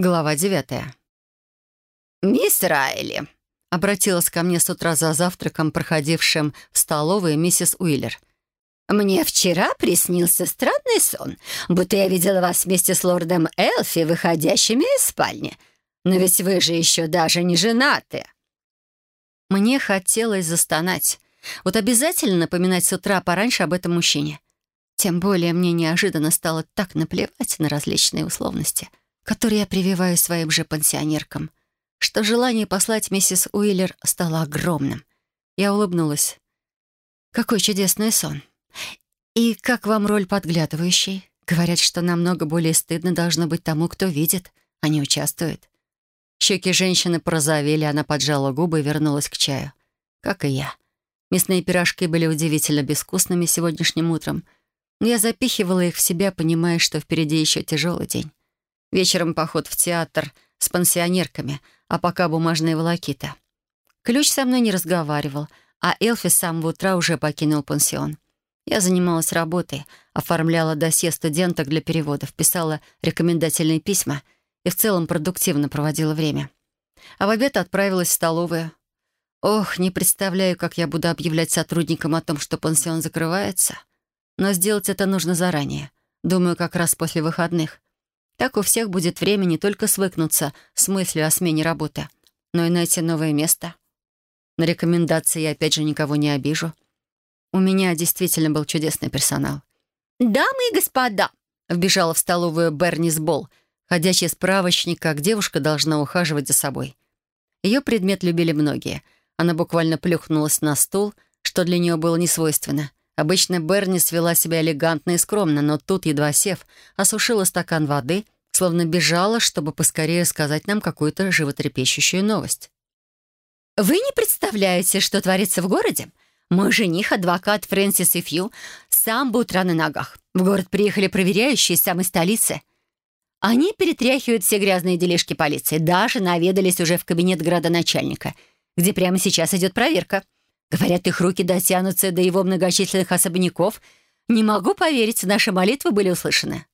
Глава девятая. «Мисс Райли», — обратилась ко мне с утра за завтраком, проходившим в столовой миссис Уиллер. «Мне вчера приснился странный сон, будто я видела вас вместе с лордом Элфи, выходящими из спальни. Но ведь вы же еще даже не женаты». Мне хотелось застонать. Вот обязательно напоминать с утра пораньше об этом мужчине. Тем более мне неожиданно стало так наплевать на различные условности — который я прививаю своим же пансионеркам, что желание послать миссис Уиллер стало огромным. Я улыбнулась. «Какой чудесный сон! И как вам роль подглядывающей? Говорят, что намного более стыдно должно быть тому, кто видит, а не участвует». Щеки женщины порозовели, она поджала губы и вернулась к чаю. Как и я. Мясные пирожки были удивительно безвкусными сегодняшним утром, но я запихивала их в себя, понимая, что впереди еще тяжелый день. Вечером поход в театр с пансионерками, а пока бумажные волокита. Ключ со мной не разговаривал, а Элфи с самого утра уже покинул пансион. Я занималась работой, оформляла досье студенток для переводов, писала рекомендательные письма и в целом продуктивно проводила время. А в обед отправилась в столовую. Ох, не представляю, как я буду объявлять сотрудникам о том, что пансион закрывается. Но сделать это нужно заранее. Думаю, как раз после выходных. Так у всех будет время не только свыкнуться с мыслью о смене работы, но и найти новое место. На рекомендации я опять же никого не обижу. У меня действительно был чудесный персонал. «Дамы и господа!» — вбежала в столовую Бернис Болл, ходячий справочник, как девушка должна ухаживать за собой. Ее предмет любили многие. Она буквально плюхнулась на стул, что для нее было несвойственно. Обычно Берни свела себя элегантно и скромно, но тут, едва сев, осушила стакан воды, словно бежала, чтобы поскорее сказать нам какую-то животрепещущую новость. «Вы не представляете, что творится в городе? Мой жених, адвокат Фрэнсис и Фью, сам бы утра на ногах. В город приехали проверяющие из самой столицы. Они перетряхивают все грязные делишки полиции, даже наведались уже в кабинет градоначальника, где прямо сейчас идет проверка». Говорят, их руки дотянутся до его многочисленных особняков. Не могу поверить, наши молитвы были услышаны».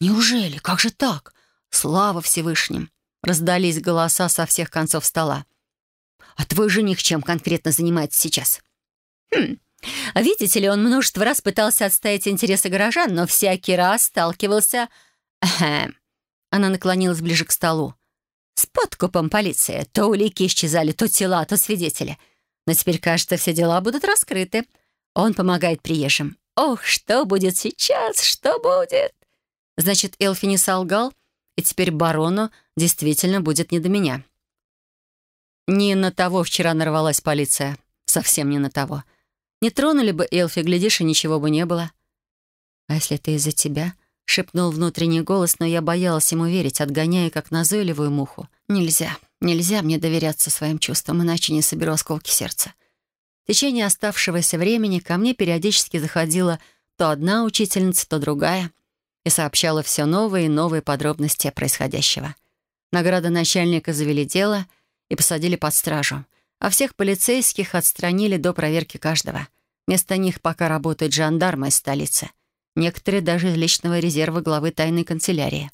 «Неужели? Как же так? Слава Всевышним!» Раздались голоса со всех концов стола. «А твой жених чем конкретно занимается сейчас?» «Хм, видите ли, он множество раз пытался отстоять интересы горожан, но всякий раз сталкивался...» Она наклонилась ближе к столу. «С подкупом полиции. То улики исчезали, то тела, то свидетели. Но теперь, кажется, все дела будут раскрыты. Он помогает приезжим. Ох, что будет сейчас, что будет? Значит, Элфи не солгал, и теперь барону действительно будет не до меня. Не на того вчера нарвалась полиция. Совсем не на того. Не тронули бы Элфи, глядишь, и ничего бы не было. «А если это из-за тебя?» — шепнул внутренний голос, но я боялась ему верить, отгоняя, как назойливую муху. «Нельзя. Нельзя мне доверяться своим чувствам, иначе не соберу осколки сердца. В течение оставшегося времени ко мне периодически заходила то одна учительница, то другая и сообщала все новые и новые подробности происходящего. Награда начальника завели дело и посадили под стражу, а всех полицейских отстранили до проверки каждого. Вместо них пока работают жандармы из столицы. Некоторые даже из личного резерва главы тайной канцелярии.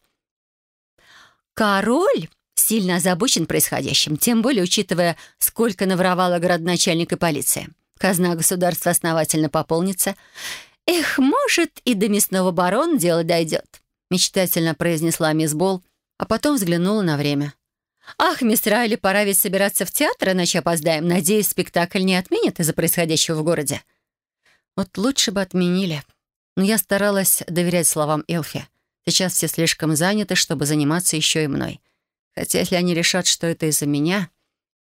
«Король сильно озабочен происходящим, тем более учитывая, сколько наворовала городначальник и полиция. Казна государства основательно пополнится. «Эх, может, и до мясного барона дело дойдет», — мечтательно произнесла мисс Болл, а потом взглянула на время. «Ах, мисс Райли, пора ведь собираться в театр, иначе опоздаем. Надеюсь, спектакль не отменят из-за происходящего в городе». Вот лучше бы отменили. Но я старалась доверять словам Элфи. Сейчас все слишком заняты, чтобы заниматься еще и мной. Хотя если они решат, что это из-за меня,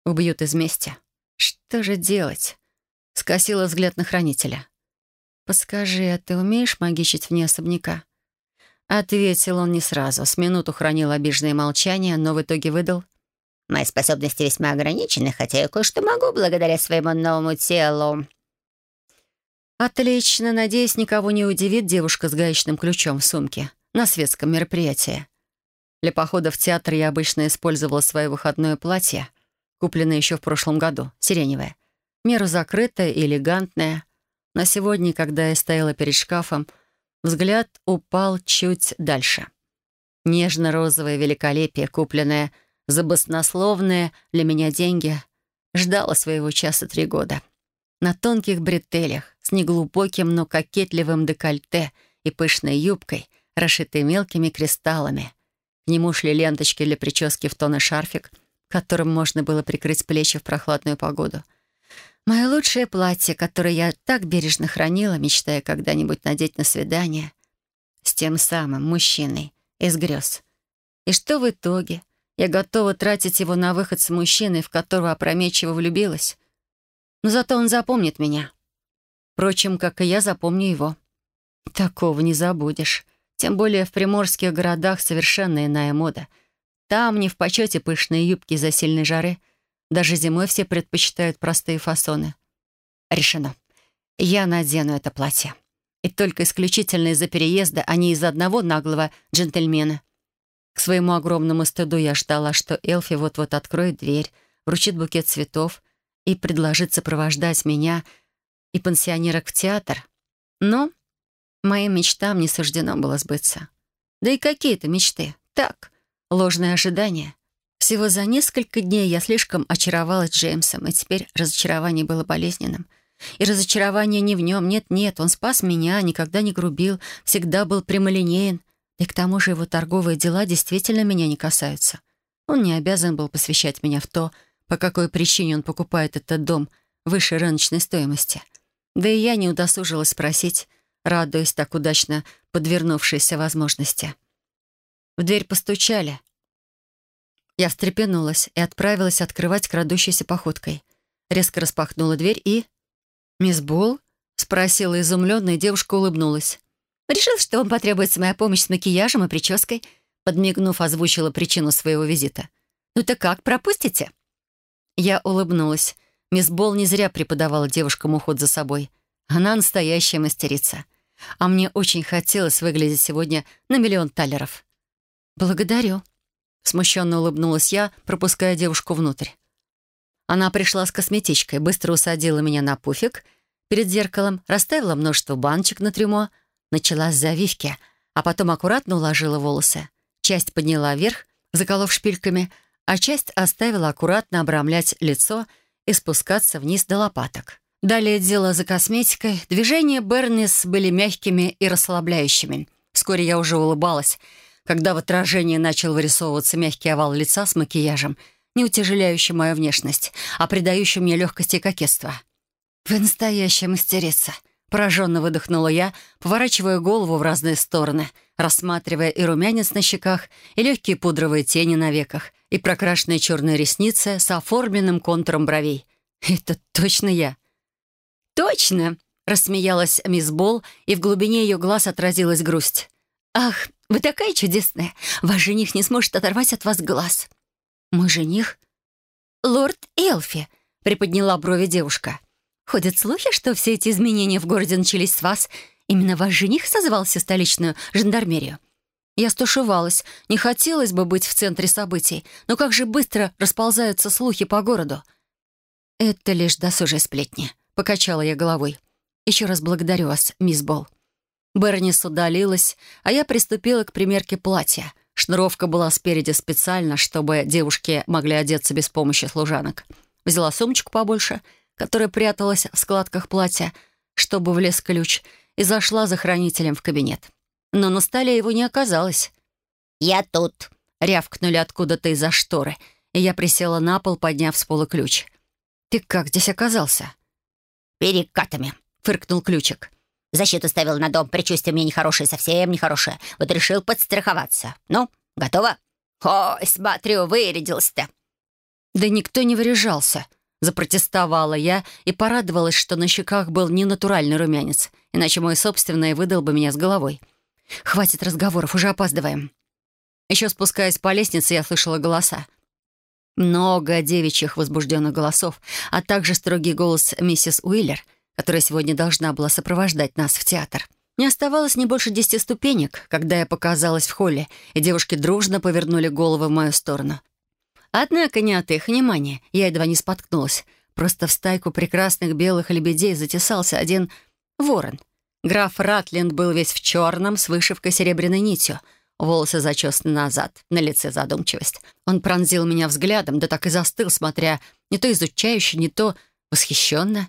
убьют из мести. Что же делать? Скосила взгляд на хранителя. «Подскажи, а ты умеешь магичить вне особняка?» Ответил он не сразу. С минуту хранил обиженное молчание, но в итоге выдал. «Мои способности весьма ограничены, хотя я кое-что могу благодаря своему новому телу». «Отлично. Надеюсь, никого не удивит девушка с гаечным ключом в сумке на светском мероприятии. Для похода в театр я обычно использовала свое выходное платье, купленное еще в прошлом году, сиреневое. Меру закрытое и элегантное. Но сегодня, когда я стояла перед шкафом, взгляд упал чуть дальше. Нежно-розовое великолепие, купленное за баснословные для меня деньги, ждало своего часа три года. На тонких бретелях, с неглубоким, но кокетливым декольте и пышной юбкой, расшитой мелкими кристаллами. К нему шли ленточки для прически в тон и шарфик, которым можно было прикрыть плечи в прохладную погоду. Мое лучшее платье, которое я так бережно хранила, мечтая когда-нибудь надеть на свидание, с тем самым мужчиной, из грез. И что в итоге? Я готова тратить его на выход с мужчиной, в которого опрометчиво влюбилась. Но зато он запомнит меня. Впрочем, как и я запомню его. Такого не забудешь. Тем более в приморских городах совершенно иная мода. Там не в почете пышные юбки из-за сильной жары. Даже зимой все предпочитают простые фасоны. Решено. Я надену это платье. И только исключительно из-за переезда, а не из-за одного наглого джентльмена. К своему огромному стыду я ждала, что Элфи вот-вот откроет дверь, вручит букет цветов и предложит сопровождать меня и пансионерок в театр. Но моим мечтам не суждено было сбыться. Да и какие-то мечты. Так, ложные ожидания. Всего за несколько дней я слишком очаровалась Джеймсом, и теперь разочарование было болезненным. И разочарование не в нем. Нет-нет, он спас меня, никогда не грубил, всегда был прямолинеен. И к тому же его торговые дела действительно меня не касаются. Он не обязан был посвящать меня в то, по какой причине он покупает этот дом выше рыночной стоимости. Да и я не удосужилась спросить, радуясь так удачно подвернувшейся возможности. В дверь постучали. Я встрепенулась и отправилась открывать крадущейся походкой. Резко распахнула дверь и... «Мисс Болл?» — спросила изумленная, девушка улыбнулась. «Решил, что вам потребуется моя помощь с макияжем и прической», подмигнув, озвучила причину своего визита. «Ну так как, пропустите?» Я улыбнулась. Мисс Болл не зря преподавала девушкам уход за собой. Она настоящая мастерица. А мне очень хотелось выглядеть сегодня на миллион талеров. «Благодарю», — смущенно улыбнулась я, пропуская девушку внутрь. Она пришла с косметичкой, быстро усадила меня на пуфик перед зеркалом, расставила множество баночек на трюмо, начала с завивки, а потом аккуратно уложила волосы. Часть подняла вверх, заколов шпильками, а часть оставила аккуратно обрамлять лицо и спускаться вниз до лопаток. Далее дело за косметикой. Движения Бернис были мягкими и расслабляющими. Вскоре я уже улыбалась, когда в отражении начал вырисовываться мягкий овал лица с макияжем — не утяжеляющий мою внешность, а придающий мне легкость и кокетство. «Вы настоящая мастерица!» Пораженно выдохнула я, поворачивая голову в разные стороны, рассматривая и румянец на щеках, и легкие пудровые тени на веках, и прокрашенные черные ресницы с оформленным контуром бровей. «Это точно я!» «Точно!» — рассмеялась мисс Болл, и в глубине ее глаз отразилась грусть. «Ах, вы такая чудесная! Ваш жених не сможет оторвать от вас глаз!» «Мой жених?» «Лорд Элфи», — приподняла брови девушка. «Ходят слухи, что все эти изменения в городе начались с вас. Именно ваш жених созвал всю столичную жандармерию». Я стушевалась. Не хотелось бы быть в центре событий, но как же быстро расползаются слухи по городу. «Это лишь досужие сплетни», — покачала я головой. «Еще раз благодарю вас, мисс Болл». Бернис удалилась, а я приступила к примерке платья — Шнуровка была спереди специально, чтобы девушки могли одеться без помощи служанок. Взяла сумочку побольше, которая пряталась в складках платья, чтобы влез ключ, и зашла за хранителем в кабинет. Но на столе его не оказалось. «Я тут», — рявкнули откуда-то из-за шторы, и я присела на пол, подняв с пола ключ. «Ты как здесь оказался?» «Перекатами», — фыркнул ключик. Защиту ставил на дом, предчувствие мне нехорошее, совсем нехорошее. Вот решил подстраховаться. Ну, готово? О, смотрю, вырядился-то. Да никто не выряжался. Запротестовала я и порадовалась, что на щеках был не натуральный румянец, иначе мой собственный выдал бы меня с головой. Хватит разговоров, уже опаздываем. Еще спускаясь по лестнице, я слышала голоса. Много девичьих возбужденных голосов, а также строгий голос миссис Уиллер — которая сегодня должна была сопровождать нас в театр. Не оставалось не больше десяти ступенек, когда я показалась в холле, и девушки дружно повернули головы в мою сторону. Однако не от их внимания я едва не споткнулась. Просто в стайку прекрасных белых лебедей затесался один ворон. Граф Ратленд был весь в черном, с вышивкой серебряной нитью. Волосы зачесаны назад, на лице задумчивость. Он пронзил меня взглядом, да так и застыл, смотря не то изучающе, не то восхищенно.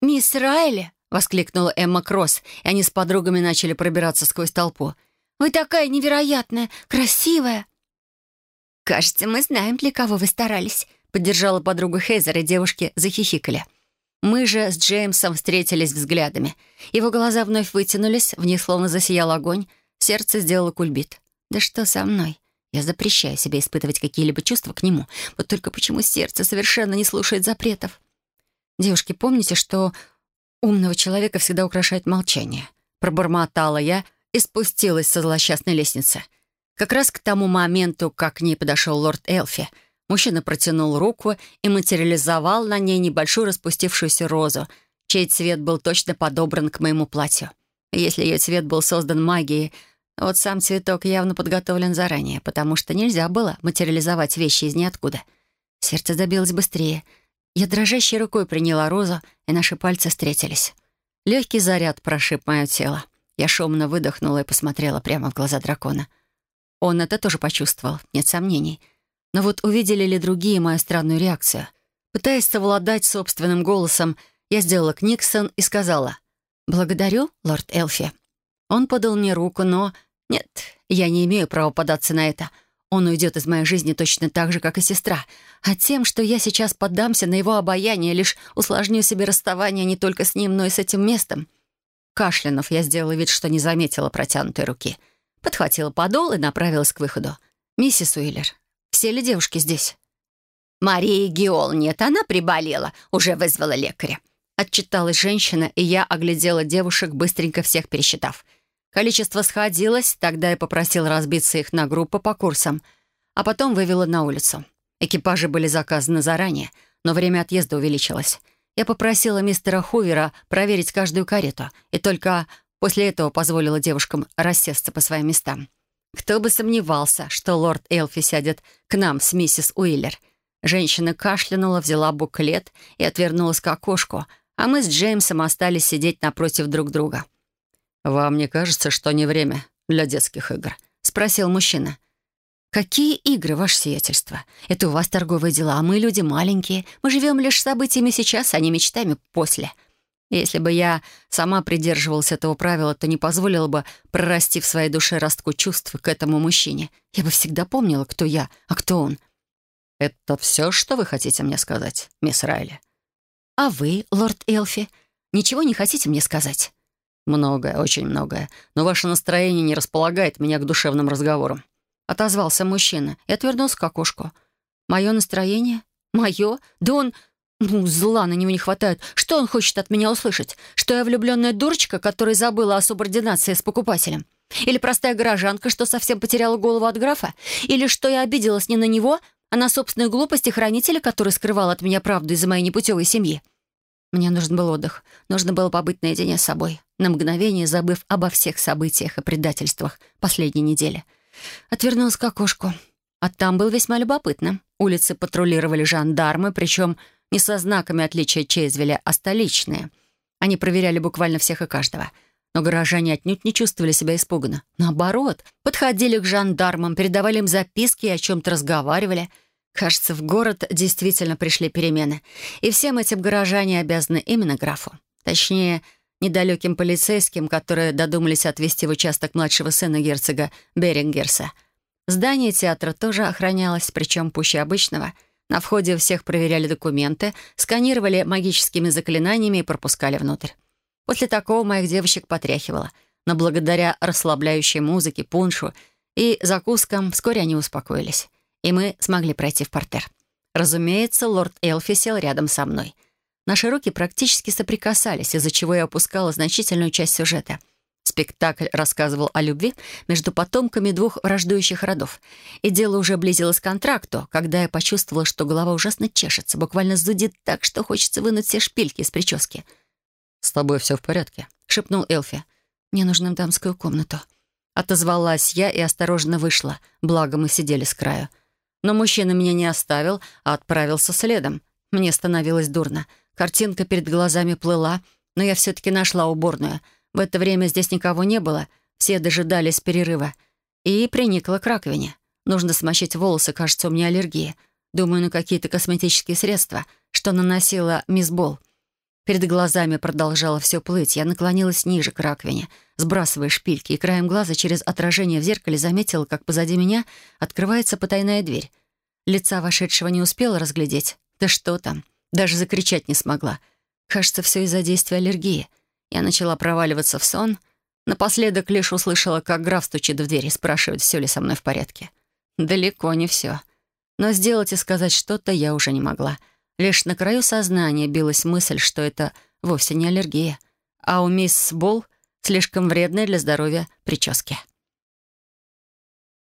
«Мисс Райли!» — воскликнула Эмма Кросс, и они с подругами начали пробираться сквозь толпу. «Вы такая невероятная, красивая!» «Кажется, мы знаем, для кого вы старались», — поддержала подругу Хейзер, и девушки захихикали. Мы же с Джеймсом встретились взглядами. Его глаза вновь вытянулись, в них словно засиял огонь, сердце сделало кульбит. «Да что со мной? Я запрещаю себе испытывать какие-либо чувства к нему. Вот только почему сердце совершенно не слушает запретов?» «Девушки, помните, что умного человека всегда украшает молчание?» Пробормотала я и спустилась со злосчастной лестницы. Как раз к тому моменту, как к ней подошел лорд Элфи — Мужчина протянул руку и материализовал на ней небольшую распустившуюся розу, чей цвет был точно подобран к моему платью. Если ее цвет был создан магией, вот сам цветок явно подготовлен заранее, потому что нельзя было материализовать вещи из ниоткуда. Сердце забилось быстрее. Я дрожащей рукой приняла розу, и наши пальцы встретились. Легкий заряд прошиб мое тело. Я шумно выдохнула и посмотрела прямо в глаза дракона. Он это тоже почувствовал, нет сомнений — но вот увидели ли другие мою странную реакцию? Пытаясь совладать собственным голосом, я сделала Книксон и сказала «Благодарю, лорд Элфи». Он подал мне руку, но... Нет, я не имею права податься на это. Он уйдет из моей жизни точно так же, как и сестра. А тем, что я сейчас поддамся на его обаяние, лишь усложню себе расставание не только с ним, но и с этим местом. Кашлянув, я сделала вид, что не заметила протянутой руки. Подхватила подол и направилась к выходу. «Миссис Уиллер, все ли девушки здесь?» «Мария Геол нет, она приболела, уже вызвала лекаря». Отчиталась женщина, и я оглядела девушек, быстренько всех пересчитав. Количество сходилось, тогда я попросил разбиться их на группы по курсам, а потом вывела на улицу. Экипажи были заказаны заранее, но время отъезда увеличилось. Я попросила мистера Хувера проверить каждую карету, и только после этого позволила девушкам рассесться по своим местам. Кто бы сомневался, что лорд Элфи сядет к нам с миссис Уиллер. Женщина кашлянула, взяла буклет и отвернулась к окошку, а мы с Джеймсом остались сидеть напротив друг друга. «Вам не кажется, что не время для детских игр?» — спросил мужчина. «Какие игры, ваше сиятельство? Это у вас торговые дела, а мы люди маленькие. Мы живем лишь событиями сейчас, а не мечтами после». Если бы я сама придерживалась этого правила, то не позволила бы прорасти в своей душе ростку чувств к этому мужчине. Я бы всегда помнила, кто я, а кто он. «Это все, что вы хотите мне сказать, мисс Райли?» «А вы, лорд Элфи, ничего не хотите мне сказать?» «Многое, очень многое. Но ваше настроение не располагает меня к душевным разговорам». Отозвался мужчина и отвернулся к окошку. «Мое настроение? Мое? Да он ну, зла на него не хватает. Что он хочет от меня услышать? Что я влюбленная дурочка, которая забыла о субординации с покупателем? Или простая горожанка, что совсем потеряла голову от графа? Или что я обиделась не на него, а на собственную глупость и хранителя, который скрывал от меня правду из-за моей непутевой семьи? Мне нужен был отдых. Нужно было побыть наедине с собой, на мгновение забыв обо всех событиях и предательствах последней недели. Отвернулась к окошку. А там было весьма любопытно. Улицы патрулировали жандармы, причем не со знаками отличия Чейзвеля, а столичные. Они проверяли буквально всех и каждого. Но горожане отнюдь не чувствовали себя испуганно. Наоборот, подходили к жандармам, передавали им записки и о чем-то разговаривали. Кажется, в город действительно пришли перемены. И всем этим горожане обязаны именно графу. Точнее, недалеким полицейским, которые додумались отвезти в участок младшего сына герцога Берингерса. Здание театра тоже охранялось, причем пуще обычного — на входе всех проверяли документы, сканировали магическими заклинаниями и пропускали внутрь. После такого моих девочек потряхивало. Но благодаря расслабляющей музыке, пуншу и закускам вскоре они успокоились. И мы смогли пройти в портер. Разумеется, лорд Элфи сел рядом со мной. Наши руки практически соприкасались, из-за чего я опускала значительную часть сюжета — Спектакль рассказывал о любви между потомками двух враждующих родов. И дело уже близилось к контракту, когда я почувствовала, что голова ужасно чешется, буквально зудит так, что хочется вынуть все шпильки из прически. «С тобой все в порядке?» — шепнул Элфи. «Мне нужно в дамскую комнату». Отозвалась я и осторожно вышла, благо мы сидели с краю. Но мужчина меня не оставил, а отправился следом. Мне становилось дурно. Картинка перед глазами плыла, но я все-таки нашла уборную — в это время здесь никого не было. все дожидались перерыва, и приникла к раковине. Нужно смочить волосы, кажется, у меня аллергия. Думаю, на какие-то косметические средства, что наносила мисс Болл. Перед глазами продолжало все плыть. Я наклонилась ниже к раковине, сбрасывая шпильки, и краем глаза через отражение в зеркале заметила, как позади меня открывается потайная дверь. Лица вошедшего не успела разглядеть. Да что там, даже закричать не смогла. Кажется, все из-за действия аллергии. Я начала проваливаться в сон. Напоследок лишь услышала, как граф стучит в дверь и спрашивает, все ли со мной в порядке. Далеко не все. Но сделать и сказать что-то я уже не могла. Лишь на краю сознания билась мысль, что это вовсе не аллергия, а у мисс Болл слишком вредная для здоровья прически.